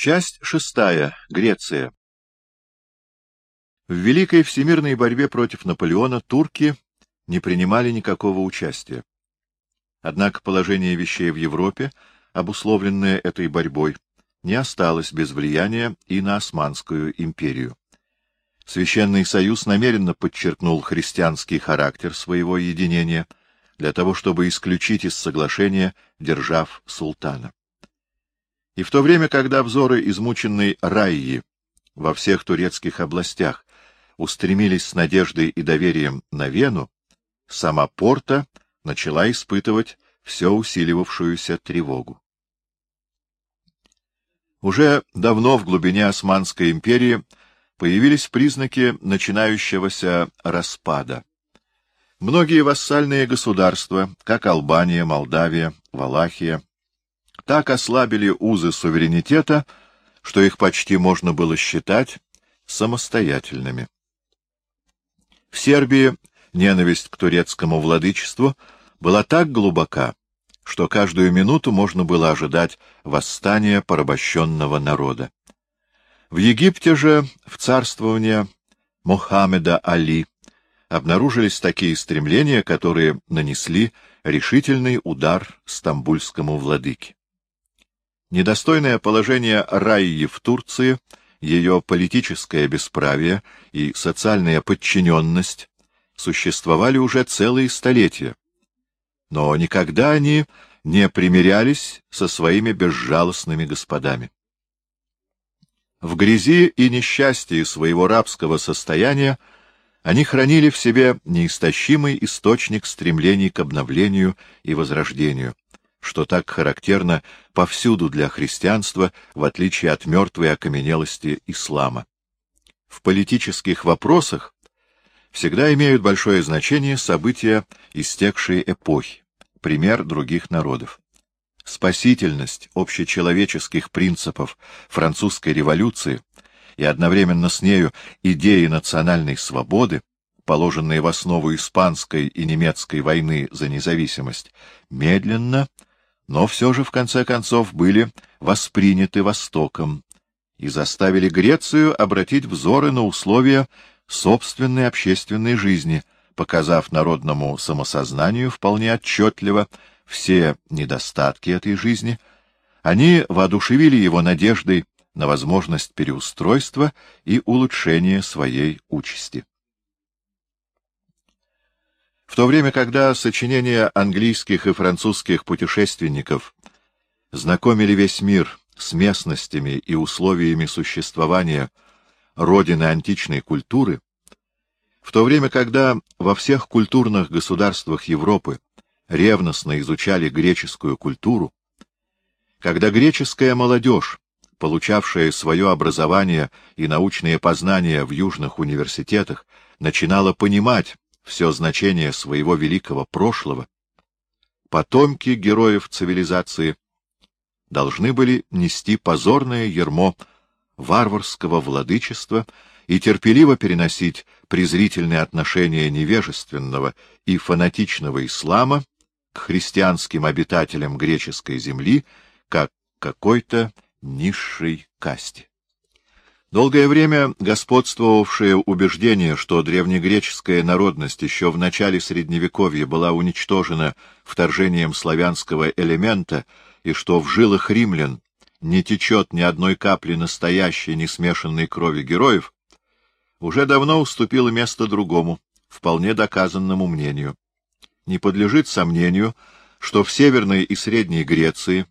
Часть шестая. Греция. В великой всемирной борьбе против Наполеона турки не принимали никакого участия. Однако положение вещей в Европе, обусловленное этой борьбой, не осталось без влияния и на Османскую империю. Священный Союз намеренно подчеркнул христианский характер своего единения для того, чтобы исключить из соглашения держав султана. И в то время, когда взоры измученной Райи во всех турецких областях устремились с надеждой и доверием на Вену, сама Порта начала испытывать все усиливавшуюся тревогу. Уже давно в глубине Османской империи появились признаки начинающегося распада. Многие вассальные государства, как Албания, Молдавия, Валахия, так ослабили узы суверенитета, что их почти можно было считать самостоятельными. В Сербии ненависть к турецкому владычеству была так глубока, что каждую минуту можно было ожидать восстания порабощенного народа. В Египте же в царствование Мухаммеда Али обнаружились такие стремления, которые нанесли решительный удар стамбульскому владыке. Недостойное положение Раи в Турции, ее политическое бесправие и социальная подчиненность существовали уже целые столетия. Но никогда они не примирялись со своими безжалостными господами. В грязи и несчастье своего рабского состояния они хранили в себе неистощимый источник стремлений к обновлению и возрождению что так характерно повсюду для христианства, в отличие от мертвой окаменелости ислама. В политических вопросах всегда имеют большое значение события истекшей эпохи, пример других народов. Спасительность общечеловеческих принципов французской революции и одновременно с нею идеи национальной свободы, положенные в основу испанской и немецкой войны за независимость, медленно но все же в конце концов были восприняты Востоком и заставили Грецию обратить взоры на условия собственной общественной жизни, показав народному самосознанию вполне отчетливо все недостатки этой жизни, они воодушевили его надеждой на возможность переустройства и улучшения своей участи. В то время, когда сочинения английских и французских путешественников знакомили весь мир с местностями и условиями существования родины античной культуры, в то время, когда во всех культурных государствах Европы ревностно изучали греческую культуру, когда греческая молодежь, получавшая свое образование и научные познания в южных университетах, начинала понимать, все значение своего великого прошлого, потомки героев цивилизации должны были нести позорное ермо варварского владычества и терпеливо переносить презрительное отношение невежественного и фанатичного ислама к христианским обитателям греческой земли как какой-то низшей касте. Долгое время господствовавшее убеждение, что древнегреческая народность еще в начале Средневековья была уничтожена вторжением славянского элемента и что в жилах римлян не течет ни одной капли настоящей несмешанной крови героев, уже давно уступило место другому, вполне доказанному мнению. Не подлежит сомнению, что в Северной и Средней Греции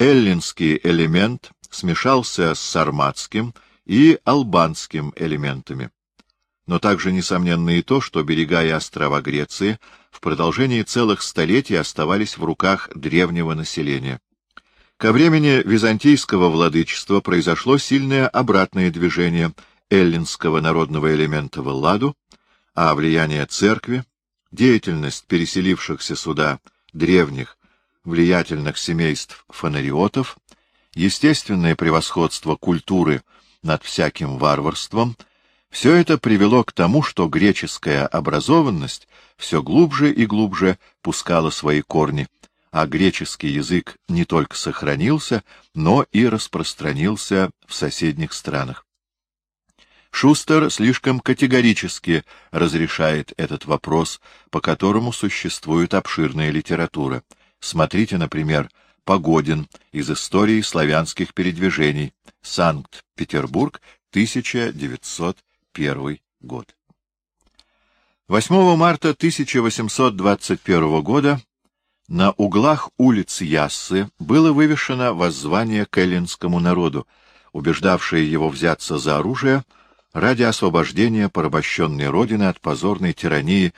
эллинский элемент смешался с сарматским и албанским элементами. Но также несомненно и то, что берега и острова Греции в продолжении целых столетий оставались в руках древнего населения. Ко времени византийского владычества произошло сильное обратное движение эллинского народного элемента в Элладу, а влияние церкви, деятельность переселившихся сюда древних влиятельных семейств фонариотов, естественное превосходство культуры над всяким варварством, все это привело к тому, что греческая образованность все глубже и глубже пускала свои корни, а греческий язык не только сохранился, но и распространился в соседних странах. Шустер слишком категорически разрешает этот вопрос, по которому существует обширная литература. Смотрите, например, Погодин из истории славянских передвижений. Санкт-Петербург, 1901 год. 8 марта 1821 года на углах улиц Яссы было вывешено воззвание к эллинскому народу, убеждавшее его взяться за оружие ради освобождения порабощенной родины от позорной тирании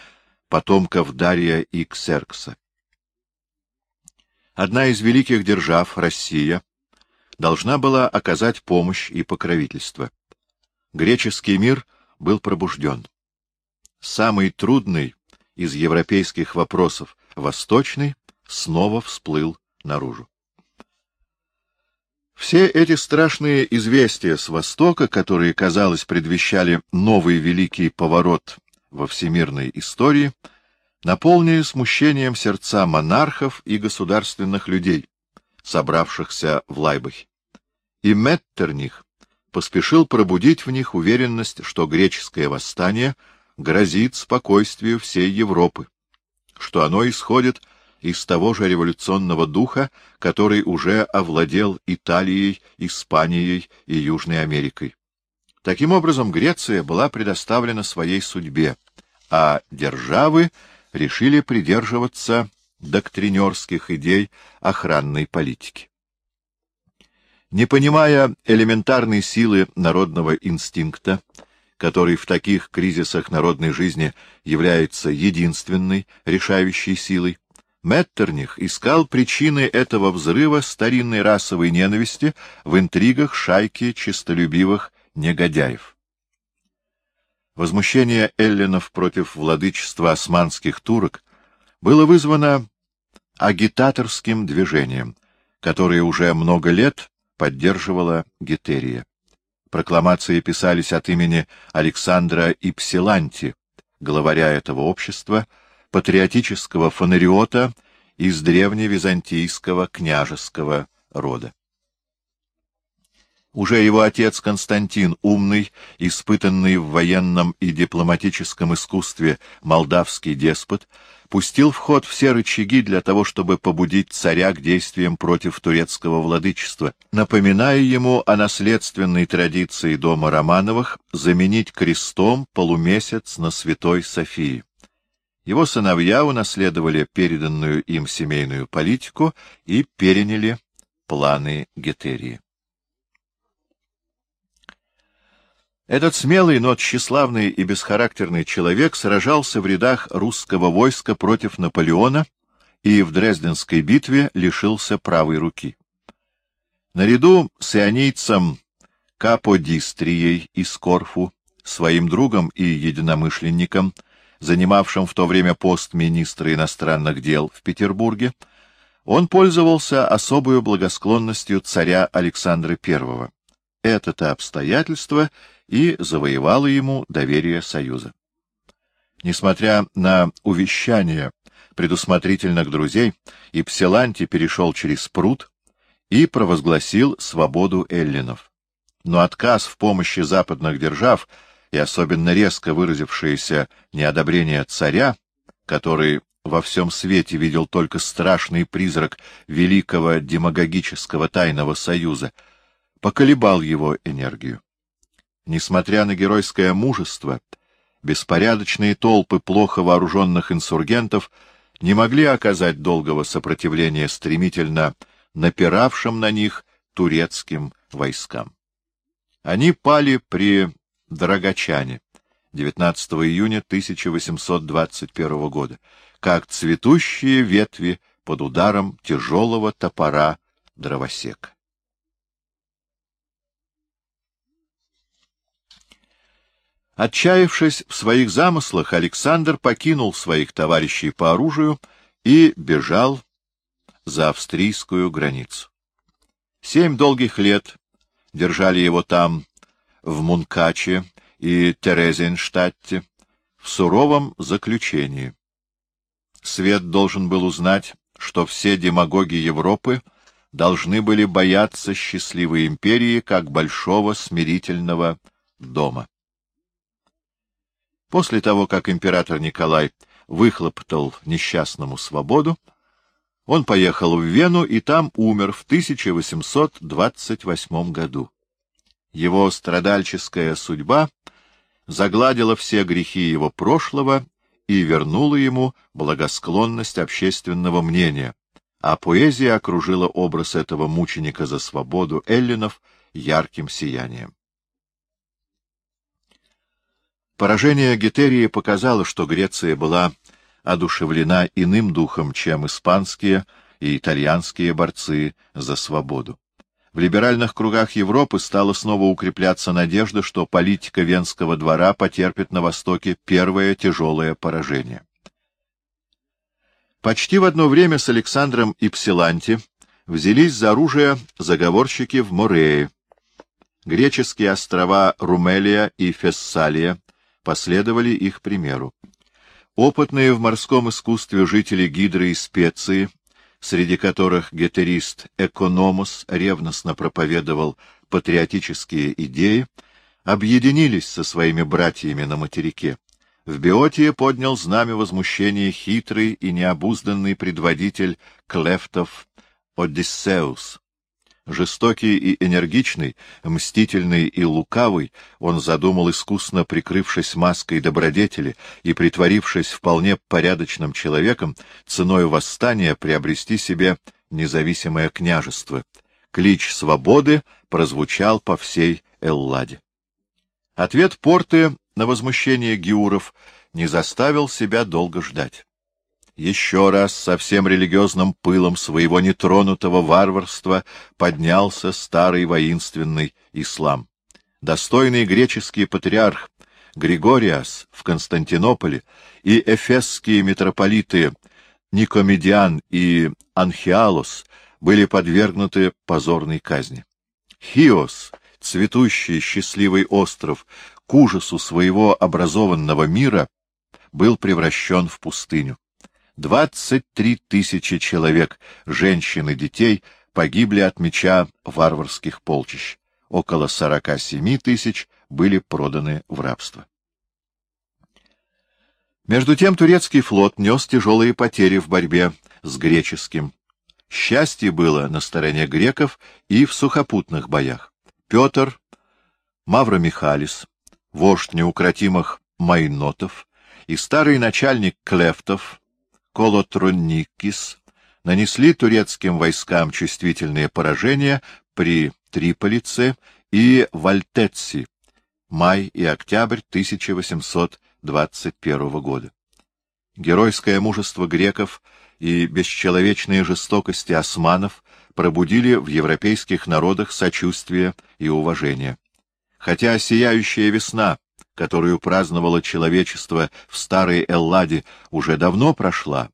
потомков Дария и Ксеркса. Одна из великих держав, Россия, должна была оказать помощь и покровительство. Греческий мир был пробужден. Самый трудный из европейских вопросов, восточный, снова всплыл наружу. Все эти страшные известия с Востока, которые, казалось, предвещали новый великий поворот во всемирной истории, наполнили смущением сердца монархов и государственных людей, собравшихся в Лайбахе. И Меттерних поспешил пробудить в них уверенность, что греческое восстание — грозит спокойствию всей Европы, что оно исходит из того же революционного духа, который уже овладел Италией, Испанией и Южной Америкой. Таким образом, Греция была предоставлена своей судьбе, а державы решили придерживаться доктринерских идей охранной политики. Не понимая элементарной силы народного инстинкта, который в таких кризисах народной жизни является единственной решающей силой, Меттерних искал причины этого взрыва старинной расовой ненависти в интригах шайки честолюбивых негодяев. Возмущение эллинов против владычества османских турок было вызвано агитаторским движением, которое уже много лет поддерживала Гетерия. Прокламации писались от имени Александра Ипсиланти, главаря этого общества, патриотического фонариота из древневизантийского княжеского рода. Уже его отец Константин, умный, испытанный в военном и дипломатическом искусстве молдавский деспот, пустил в ход все рычаги для того, чтобы побудить царя к действиям против турецкого владычества, напоминая ему о наследственной традиции дома Романовых заменить крестом полумесяц на Святой Софии. Его сыновья унаследовали переданную им семейную политику и переняли планы Гетерии. Этот смелый, но тщеславный и бесхарактерный человек сражался в рядах русского войска против Наполеона и в Дрезденской битве лишился правой руки. Наряду с ионийцем Каподистрией из Корфу, своим другом и единомышленником, занимавшим в то время пост министра иностранных дел в Петербурге, он пользовался особой благосклонностью царя Александра I. Это-то обстоятельство — и завоевала ему доверие Союза. Несмотря на увещания предусмотрительных друзей, Ипсиланти перешел через пруд и провозгласил свободу эллинов. Но отказ в помощи западных держав и особенно резко выразившееся неодобрение царя, который во всем свете видел только страшный призрак великого демагогического тайного союза, поколебал его энергию. Несмотря на геройское мужество, беспорядочные толпы плохо вооруженных инсургентов не могли оказать долгого сопротивления стремительно напиравшим на них турецким войскам. Они пали при Драгочане 19 июня 1821 года, как цветущие ветви под ударом тяжелого топора дровосека. Отчаявшись в своих замыслах, Александр покинул своих товарищей по оружию и бежал за австрийскую границу. Семь долгих лет держали его там, в Мункаче и Терезенштадте, в суровом заключении. Свет должен был узнать, что все демагоги Европы должны были бояться счастливой империи как большого смирительного дома. После того, как император Николай выхлопотал несчастному свободу, он поехал в Вену и там умер в 1828 году. Его страдальческая судьба загладила все грехи его прошлого и вернула ему благосклонность общественного мнения, а поэзия окружила образ этого мученика за свободу эллинов ярким сиянием. Поражение Гетерии показало, что Греция была одушевлена иным духом, чем испанские и итальянские борцы за свободу. В либеральных кругах Европы стала снова укрепляться надежда, что политика Венского двора потерпит на Востоке первое тяжелое поражение. Почти в одно время с Александром и Псиланти взялись за оружие заговорщики в Морее. Греческие острова Румелия и Фессалия последовали их примеру. Опытные в морском искусстве жители Гидры и Специи, среди которых гетерист Экономус ревностно проповедовал патриотические идеи, объединились со своими братьями на материке. В Биотии поднял знамя возмущения хитрый и необузданный предводитель Клефтов Одиссеус. Жестокий и энергичный, мстительный и лукавый, он задумал, искусно прикрывшись маской добродетели и притворившись вполне порядочным человеком, ценой восстания приобрести себе независимое княжество. Клич свободы прозвучал по всей Элладе. Ответ порты на возмущение гиуров не заставил себя долго ждать еще раз со всем религиозным пылом своего нетронутого варварства поднялся старый воинственный ислам. Достойный греческий патриарх Григориас в Константинополе и эфесские митрополиты Никомедиан и Анхиалос были подвергнуты позорной казни. Хиос, цветущий счастливый остров, к ужасу своего образованного мира, был превращен в пустыню. Двадцать три тысячи человек, женщин и детей, погибли от меча варварских полчищ. Около сорока семи тысяч были проданы в рабство. Между тем турецкий флот нес тяжелые потери в борьбе с греческим. Счастье было на стороне греков и в сухопутных боях. Петр, Мавро Михалис, вождь неукротимых майнотов и старый начальник Клефтов, Колотроникис нанесли турецким войскам чувствительные поражения при Триполице и Вальтетси, май и октябрь 1821 года. Геройское мужество греков и бесчеловечные жестокости османов пробудили в европейских народах сочувствие и уважение. Хотя сияющая весна которую праздновало человечество в старой Элладе, уже давно прошла,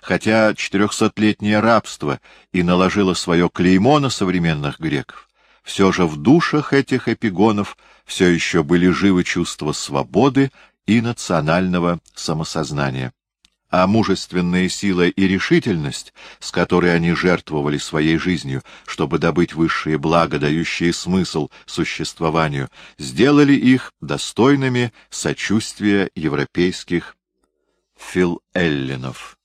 хотя четырехсотлетнее рабство и наложило свое клеймо на современных греков, все же в душах этих эпигонов все еще были живы чувства свободы и национального самосознания а мужественная сила и решительность, с которой они жертвовали своей жизнью, чтобы добыть высшие блага, дающие смысл существованию, сделали их достойными сочувствия европейских филэллинов.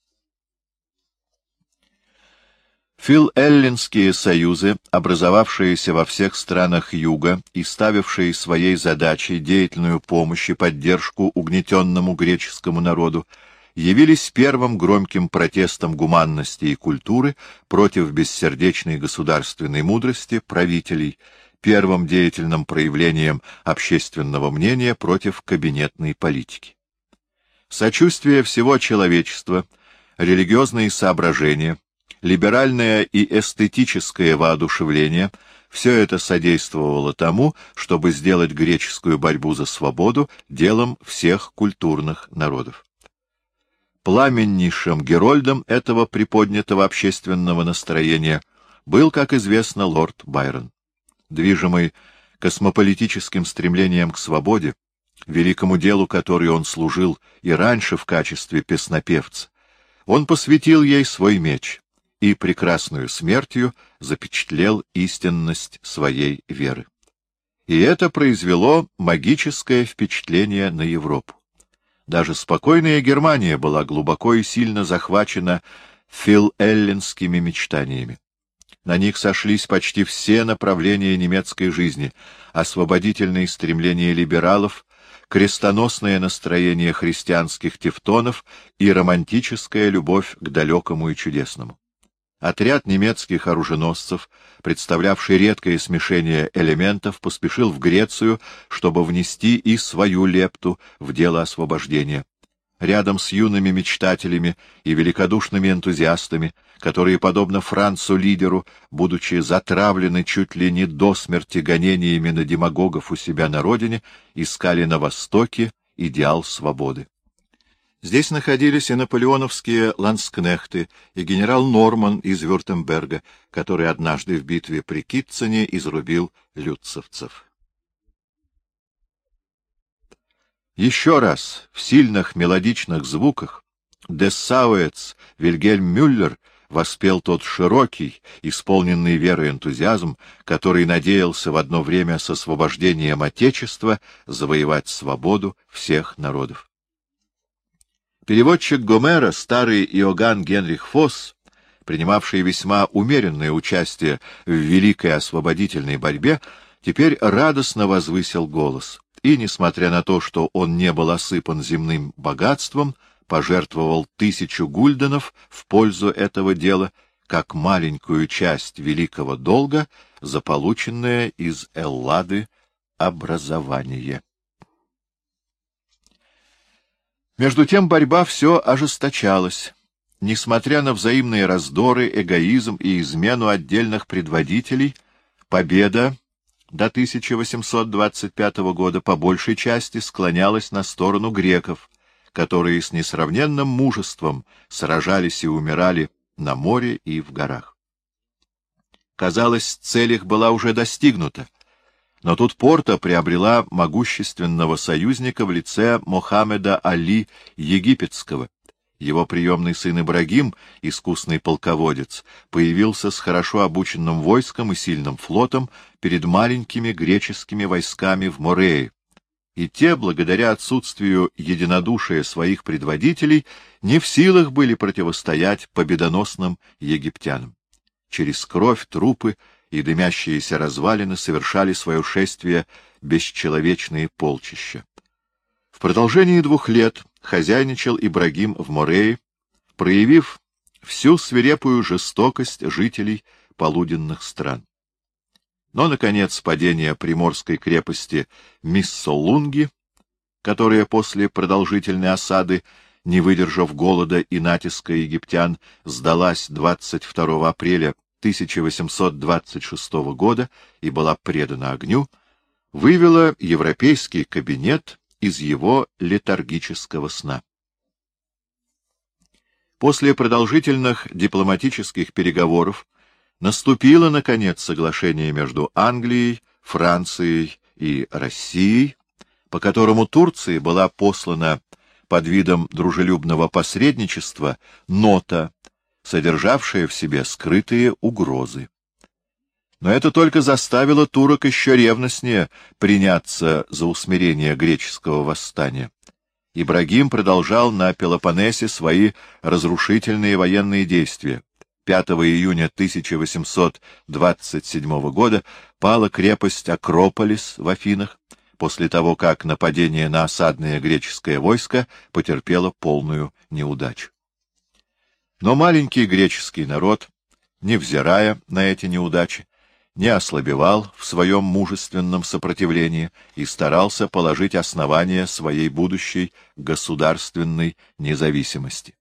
Филэллинские союзы, образовавшиеся во всех странах Юга и ставившие своей задачей деятельную помощь и поддержку угнетенному греческому народу, явились первым громким протестом гуманности и культуры против бессердечной государственной мудрости правителей, первым деятельным проявлением общественного мнения против кабинетной политики. Сочувствие всего человечества, религиозные соображения, либеральное и эстетическое воодушевление — все это содействовало тому, чтобы сделать греческую борьбу за свободу делом всех культурных народов. Пламеннейшим герольдом этого приподнятого общественного настроения был, как известно, лорд Байрон. Движимый космополитическим стремлением к свободе, великому делу, который он служил и раньше в качестве песнопевца, Он посвятил ей свой меч и прекрасную смертью запечатлел истинность своей веры. И это произвело магическое впечатление на Европу. Даже спокойная Германия была глубоко и сильно захвачена филэллинскими мечтаниями. На них сошлись почти все направления немецкой жизни, освободительные стремления либералов, крестоносное настроение христианских тевтонов и романтическая любовь к далекому и чудесному. Отряд немецких оруженосцев, представлявший редкое смешение элементов, поспешил в Грецию, чтобы внести и свою лепту в дело освобождения. Рядом с юными мечтателями и великодушными энтузиастами, которые, подобно Францу-лидеру, будучи затравлены чуть ли не до смерти гонениями на демагогов у себя на родине, искали на Востоке идеал свободы. Здесь находились и наполеоновские ланскнехты, и генерал Норман из Вюртемберга, который однажды в битве при Китцене изрубил люцевцев. Еще раз в сильных мелодичных звуках Дессауэц Вильгельм Мюллер воспел тот широкий, исполненный верой энтузиазм, который надеялся в одно время с освобождением Отечества завоевать свободу всех народов. Переводчик Гомера, старый Иоганн Генрих Фосс, принимавший весьма умеренное участие в великой освободительной борьбе, теперь радостно возвысил голос и, несмотря на то, что он не был осыпан земным богатством, пожертвовал тысячу гульденов в пользу этого дела, как маленькую часть великого долга за полученное из Эллады образование. Между тем борьба все ожесточалась. Несмотря на взаимные раздоры, эгоизм и измену отдельных предводителей, победа до 1825 года по большей части склонялась на сторону греков, которые с несравненным мужеством сражались и умирали на море и в горах. Казалось, цель их была уже достигнута, но тут Порта приобрела могущественного союзника в лице Мохаммеда Али Египетского. Его приемный сын Ибрагим, искусный полководец, появился с хорошо обученным войском и сильным флотом перед маленькими греческими войсками в Морее. И те, благодаря отсутствию единодушия своих предводителей, не в силах были противостоять победоносным египтянам. Через кровь, трупы и дымящиеся развалины совершали свое шествие бесчеловечные полчища. В продолжении двух лет хозяйничал Ибрагим в Морее, проявив всю свирепую жестокость жителей полуденных стран. Но, наконец, падение приморской крепости Миссолунги, которая после продолжительной осады, не выдержав голода и натиска египтян, сдалась 22 апреля 1826 года и была предана огню, вывела европейский кабинет из его летаргического сна. После продолжительных дипломатических переговоров наступило, наконец, соглашение между Англией, Францией и Россией, по которому Турции была послана под видом дружелюбного посредничества нота содержавшая в себе скрытые угрозы. Но это только заставило турок еще ревностнее приняться за усмирение греческого восстания. Ибрагим продолжал на Пелопоннесе свои разрушительные военные действия. 5 июня 1827 года пала крепость Акрополис в Афинах, после того, как нападение на осадное греческое войско потерпело полную неудачу. Но маленький греческий народ, невзирая на эти неудачи, не ослабевал в своем мужественном сопротивлении и старался положить основания своей будущей государственной независимости.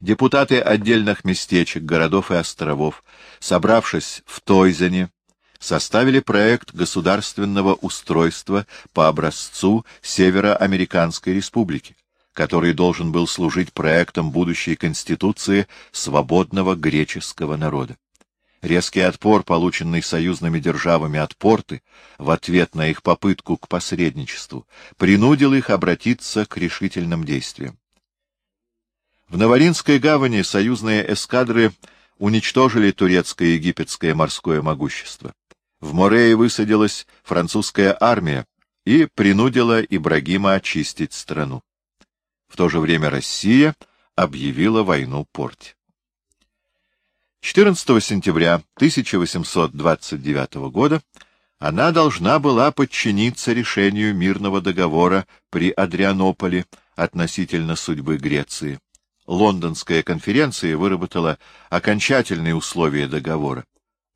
Депутаты отдельных местечек, городов и островов, собравшись в Тойзене, составили проект государственного устройства по образцу Североамериканской республики который должен был служить проектом будущей конституции свободного греческого народа. Резкий отпор, полученный союзными державами от порты, в ответ на их попытку к посредничеству, принудил их обратиться к решительным действиям. В Новоринской гавани союзные эскадры уничтожили турецкое и египетское морское могущество. В Морее высадилась французская армия и принудила Ибрагима очистить страну. В то же время Россия объявила войну Порте. 14 сентября 1829 года она должна была подчиниться решению мирного договора при Адрианополе относительно судьбы Греции. Лондонская конференция выработала окончательные условия договора.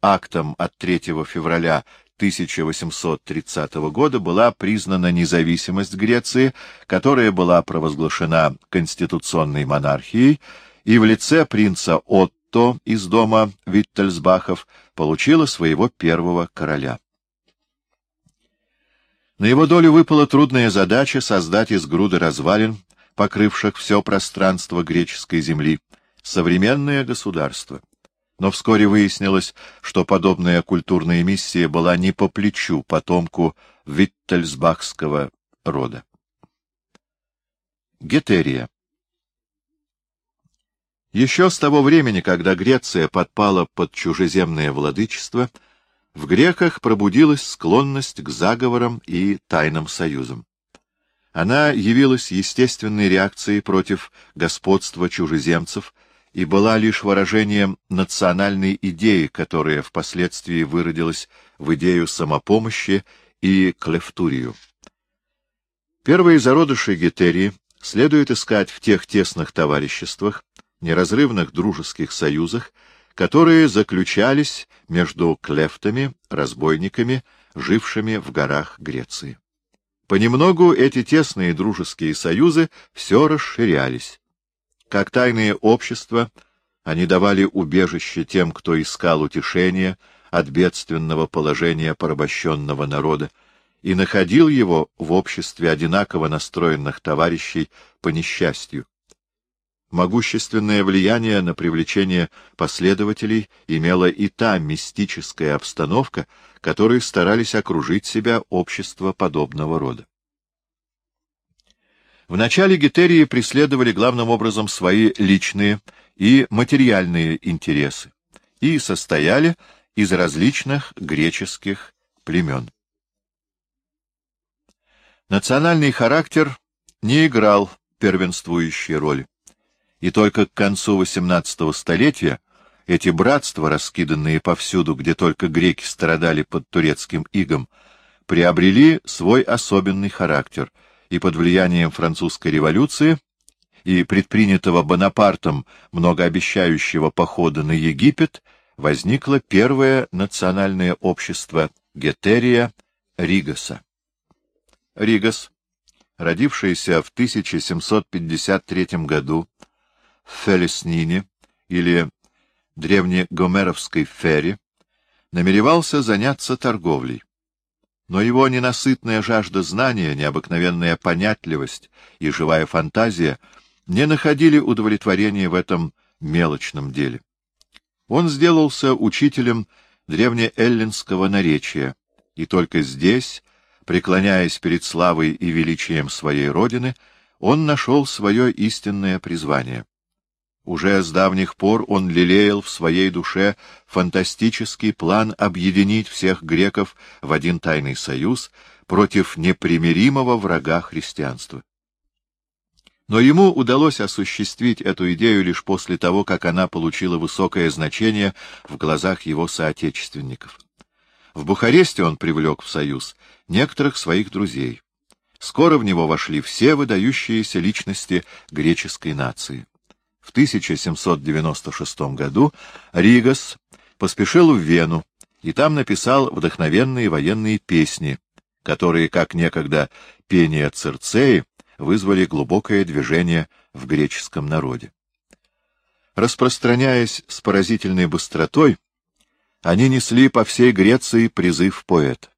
Актом от 3 февраля 1830 года была признана независимость Греции, которая была провозглашена конституционной монархией, и в лице принца Отто из дома Виттельсбахов получила своего первого короля. На его долю выпала трудная задача создать из груды развалин, покрывших все пространство греческой земли, современное государство. Но вскоре выяснилось, что подобная культурная миссия была не по плечу потомку Виттельсбахского рода. Гетерия еще с того времени, когда Греция подпала под чужеземное владычество, в греках пробудилась склонность к заговорам и тайным союзам. Она явилась естественной реакцией против господства чужеземцев и была лишь выражением национальной идеи, которая впоследствии выродилась в идею самопомощи и клефтурию. Первые зародыши Гетерии следует искать в тех тесных товариществах, неразрывных дружеских союзах, которые заключались между клефтами, разбойниками, жившими в горах Греции. Понемногу эти тесные дружеские союзы все расширялись. Как тайные общества, они давали убежище тем, кто искал утешения от бедственного положения порабощенного народа, и находил его в обществе одинаково настроенных товарищей по несчастью, Могущественное влияние на привлечение последователей имела и та мистическая обстановка, которой старались окружить себя общества подобного рода. В начале Гетерии преследовали главным образом свои личные и материальные интересы и состояли из различных греческих племен. Национальный характер не играл первенствующей роли и только к концу XVIII столетия эти братства, раскиданные повсюду, где только греки страдали под турецким игом, приобрели свой особенный характер, и под влиянием французской революции и предпринятого Бонапартом многообещающего похода на Египет возникло первое национальное общество Гетерия Ригаса. Ригас, родившийся в 1753 году, в Фелеснине или древнегомеровской Фере, намеревался заняться торговлей. Но его ненасытная жажда знания, необыкновенная понятливость и живая фантазия не находили удовлетворения в этом мелочном деле. Он сделался учителем древнеэллинского наречия, и только здесь, преклоняясь перед славой и величием своей родины, он нашел свое истинное призвание. Уже с давних пор он лелеял в своей душе фантастический план объединить всех греков в один тайный союз против непримиримого врага христианства. Но ему удалось осуществить эту идею лишь после того, как она получила высокое значение в глазах его соотечественников. В Бухаресте он привлек в союз некоторых своих друзей. Скоро в него вошли все выдающиеся личности греческой нации. В 1796 году Ригас поспешил в Вену и там написал вдохновенные военные песни, которые, как некогда пение Цирцеи, вызвали глубокое движение в греческом народе. Распространяясь с поразительной быстротой, они несли по всей Греции призыв поэта.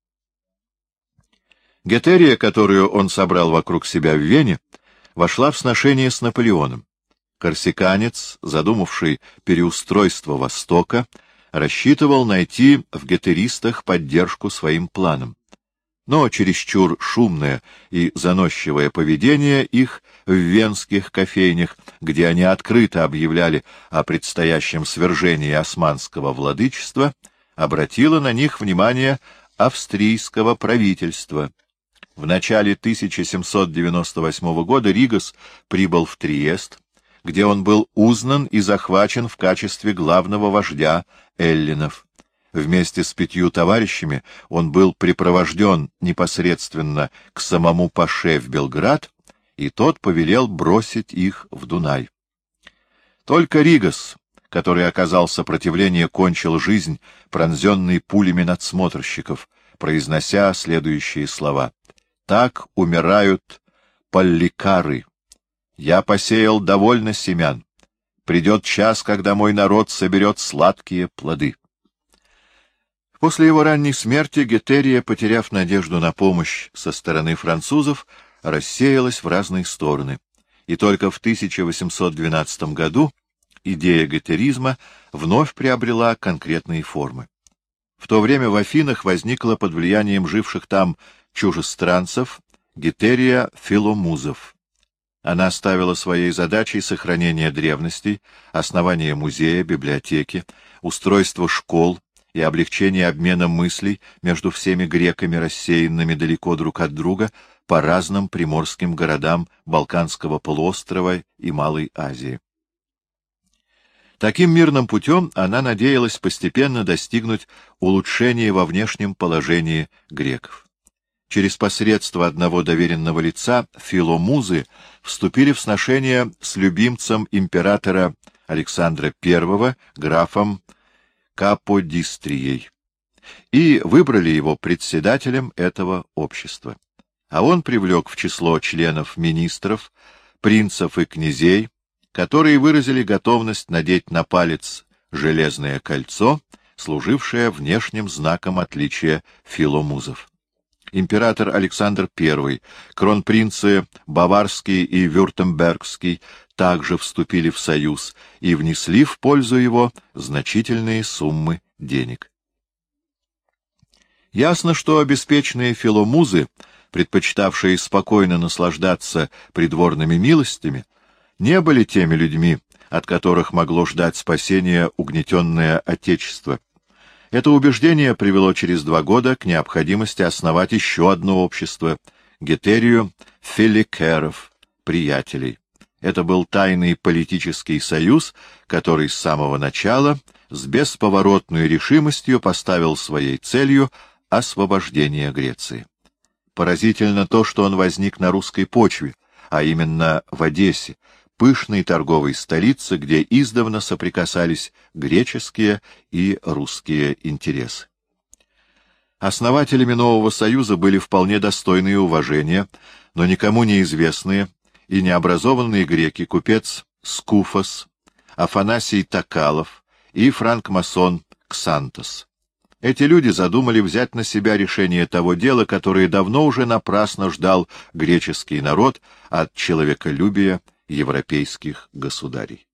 Гетерия, которую он собрал вокруг себя в Вене, вошла в сношение с Наполеоном. Корсиканец, задумавший переустройство Востока, рассчитывал найти в гетеристах поддержку своим планам. но чересчур шумное и заносчивое поведение их в венских кофейнях, где они открыто объявляли о предстоящем свержении османского владычества, обратило на них внимание австрийского правительства. В начале 1798 года Ригас прибыл в Триест, где он был узнан и захвачен в качестве главного вождя эллинов. Вместе с пятью товарищами он был припровожден непосредственно к самому Паше в Белград, и тот повелел бросить их в Дунай. Только Ригас, который оказал сопротивление, кончил жизнь, пронзенный пулями надсмотрщиков, произнося следующие слова. «Так умирают полликары. Я посеял довольно семян. Придет час, когда мой народ соберет сладкие плоды». После его ранней смерти Гетерия, потеряв надежду на помощь со стороны французов, рассеялась в разные стороны. И только в 1812 году идея гетеризма вновь приобрела конкретные формы. В то время в Афинах возникла под влиянием живших там чужестранцев Гетерия Филомузов. Она ставила своей задачей сохранение древностей, основание музея, библиотеки, устройство школ, и облегчение обмена мыслей между всеми греками, рассеянными далеко друг от друга по разным приморским городам Балканского полуострова и Малой Азии. Таким мирным путем она надеялась постепенно достигнуть улучшения во внешнем положении греков. Через посредство одного доверенного лица филомузы вступили в сношение с любимцем императора Александра I, графом Каподистрией, и выбрали его председателем этого общества. А он привлек в число членов министров, принцев и князей, которые выразили готовность надеть на палец железное кольцо, служившее внешним знаком отличия филомузов. Император Александр I, кронпринцы Баварский и Вюртембергский также вступили в союз и внесли в пользу его значительные суммы денег. Ясно, что обеспеченные филомузы, предпочитавшие спокойно наслаждаться придворными милостями, не были теми людьми, от которых могло ждать спасения угнетенное Отечество. Это убеждение привело через два года к необходимости основать еще одно общество — Гетерию Филикеров, приятелей. Это был тайный политический союз, который с самого начала с бесповоротной решимостью поставил своей целью освобождение Греции. Поразительно то, что он возник на русской почве, а именно в Одессе, пышной торговой столице, где издавна соприкасались греческие и русские интересы. Основателями нового союза были вполне достойные уважения, но никому неизвестные и необразованные греки, купец Скуфос, Афанасий Такалов и франкмасон Ксантос. Эти люди задумали взять на себя решение того дела, которое давно уже напрасно ждал греческий народ от человеколюбия европейских государей.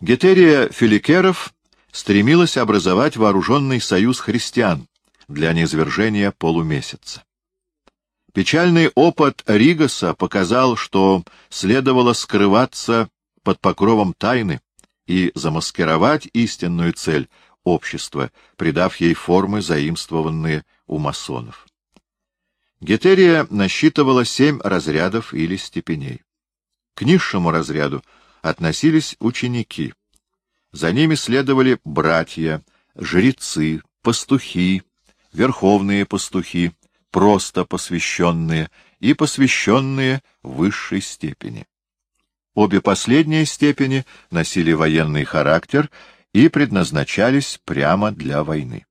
Гетерия Филикеров стремилась образовать вооруженный союз христиан для низвержения полумесяца. Печальный опыт Ригаса показал, что следовало скрываться под покровом тайны и замаскировать истинную цель общества, придав ей формы, заимствованные у масонов. Гетерия насчитывала семь разрядов или степеней. К низшему разряду относились ученики. За ними следовали братья, жрецы, пастухи, верховные пастухи, просто посвященные и посвященные высшей степени. Обе последние степени носили военный характер и предназначались прямо для войны.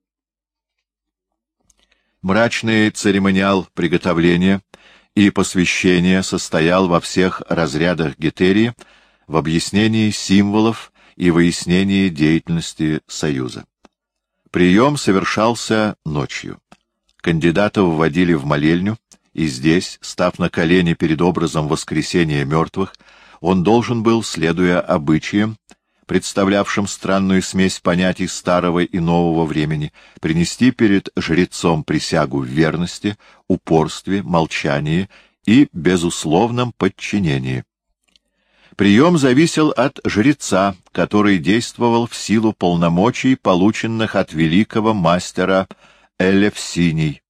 Мрачный церемониал приготовления и посвящения состоял во всех разрядах гетерии в объяснении символов и выяснении деятельности Союза. Прием совершался ночью. Кандидата вводили в молельню, и здесь, став на колени перед образом воскресения мертвых, он должен был, следуя обычаям, представлявшим странную смесь понятий старого и нового времени, принести перед жрецом присягу в верности, упорстве, молчании и безусловном подчинении. Прием зависел от жреца, который действовал в силу полномочий, полученных от великого мастера Элевсиний.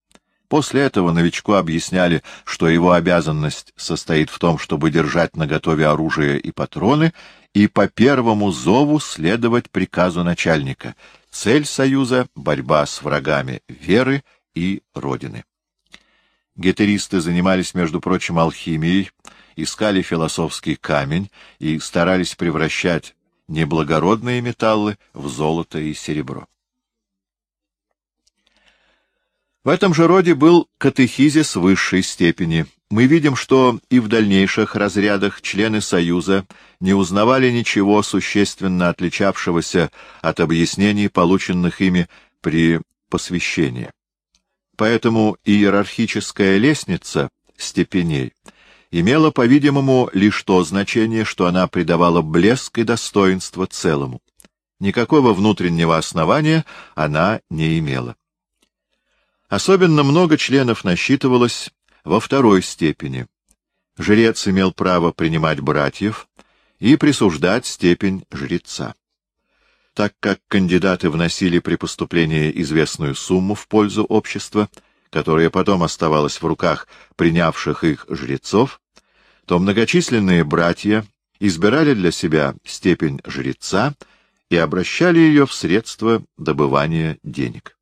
После этого новичку объясняли, что его обязанность состоит в том, чтобы держать наготове оружие и патроны, и по первому зову следовать приказу начальника. Цель союза — борьба с врагами веры и Родины. Гетеристы занимались, между прочим, алхимией, искали философский камень и старались превращать неблагородные металлы в золото и серебро. В этом же роде был катехизис высшей степени. Мы видим, что и в дальнейших разрядах члены Союза не узнавали ничего существенно отличавшегося от объяснений, полученных ими при посвящении. Поэтому иерархическая лестница степеней имела, по-видимому, лишь то значение, что она придавала блеск и достоинство целому. Никакого внутреннего основания она не имела. Особенно много членов насчитывалось во второй степени. Жрец имел право принимать братьев и присуждать степень жреца. Так как кандидаты вносили при поступлении известную сумму в пользу общества, которая потом оставалась в руках принявших их жрецов, то многочисленные братья избирали для себя степень жреца и обращали ее в средства добывания денег.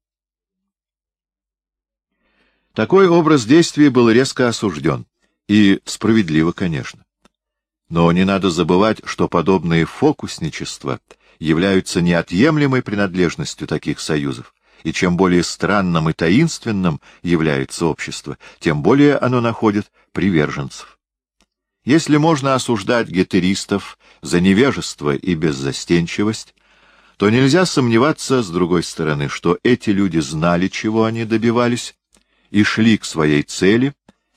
Такой образ действий был резко осужден, и справедливо, конечно. Но не надо забывать, что подобные фокусничества являются неотъемлемой принадлежностью таких союзов, и чем более странным и таинственным является общество, тем более оно находит приверженцев. Если можно осуждать гетеристов за невежество и беззастенчивость, то нельзя сомневаться, с другой стороны, что эти люди знали, чего они добивались, и шли к своей цели,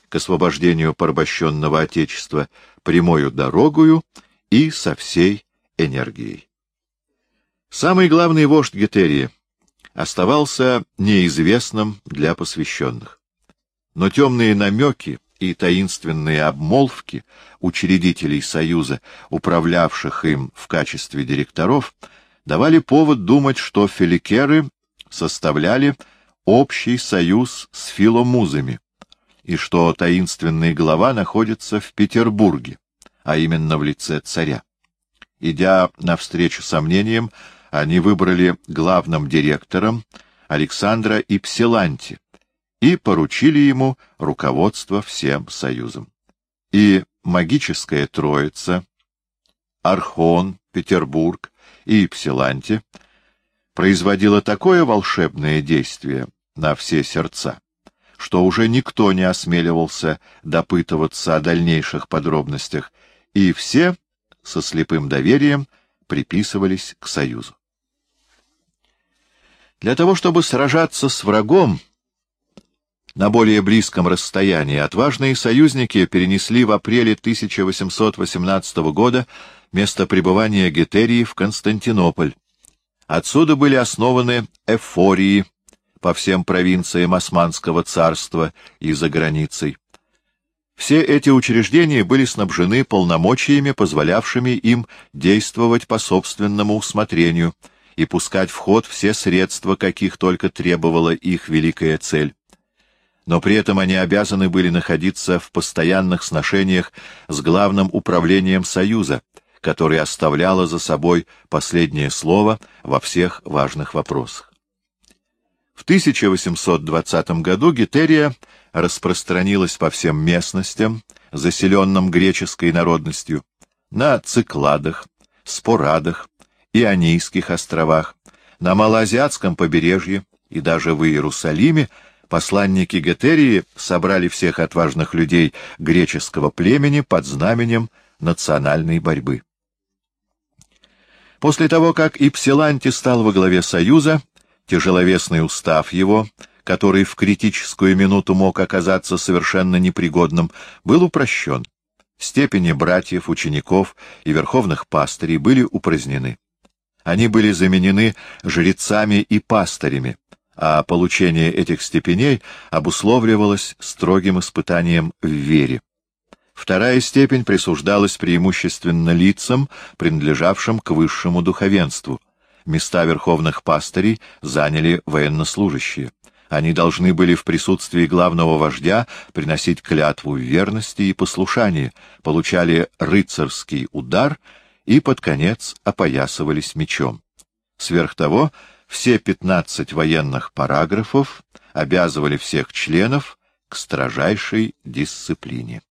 к освобождению порабощенного Отечества, прямою дорогою и со всей энергией. Самый главный вождь Гетерии оставался неизвестным для посвященных. Но темные намеки и таинственные обмолвки учредителей Союза, управлявших им в качестве директоров, давали повод думать, что филикеры составляли общий союз с филомузами, и что таинственный глава находится в Петербурге, а именно в лице царя. Идя навстречу сомнениям, они выбрали главным директором Александра Ипсиланти и поручили ему руководство всем союзом. И магическая троица, Архон, Петербург и Ипсиланти — производила такое волшебное действие на все сердца, что уже никто не осмеливался допытываться о дальнейших подробностях, и все со слепым доверием приписывались к союзу. Для того, чтобы сражаться с врагом на более близком расстоянии, отважные союзники перенесли в апреле 1818 года место пребывания Гетерии в Константинополь, Отсюда были основаны эфории по всем провинциям Османского царства и за границей. Все эти учреждения были снабжены полномочиями, позволявшими им действовать по собственному усмотрению и пускать в ход все средства, каких только требовала их великая цель. Но при этом они обязаны были находиться в постоянных сношениях с главным управлением Союза, которая оставляла за собой последнее слово во всех важных вопросах. В 1820 году Гетерия распространилась по всем местностям, заселенным греческой народностью, на Цикладах, Спорадах, Ионийских островах, на Малоазиатском побережье и даже в Иерусалиме посланники Гетерии собрали всех отважных людей греческого племени под знаменем национальной борьбы. После того, как Ипсиланти стал во главе Союза, тяжеловесный устав его, который в критическую минуту мог оказаться совершенно непригодным, был упрощен. Степени братьев, учеников и верховных пастырей были упразднены. Они были заменены жрецами и пастырями, а получение этих степеней обусловливалось строгим испытанием в вере. Вторая степень присуждалась преимущественно лицам, принадлежавшим к высшему духовенству. Места верховных пастырей заняли военнослужащие. Они должны были в присутствии главного вождя приносить клятву верности и послушания, получали рыцарский удар и под конец опоясывались мечом. Сверх того, все пятнадцать военных параграфов обязывали всех членов к строжайшей дисциплине.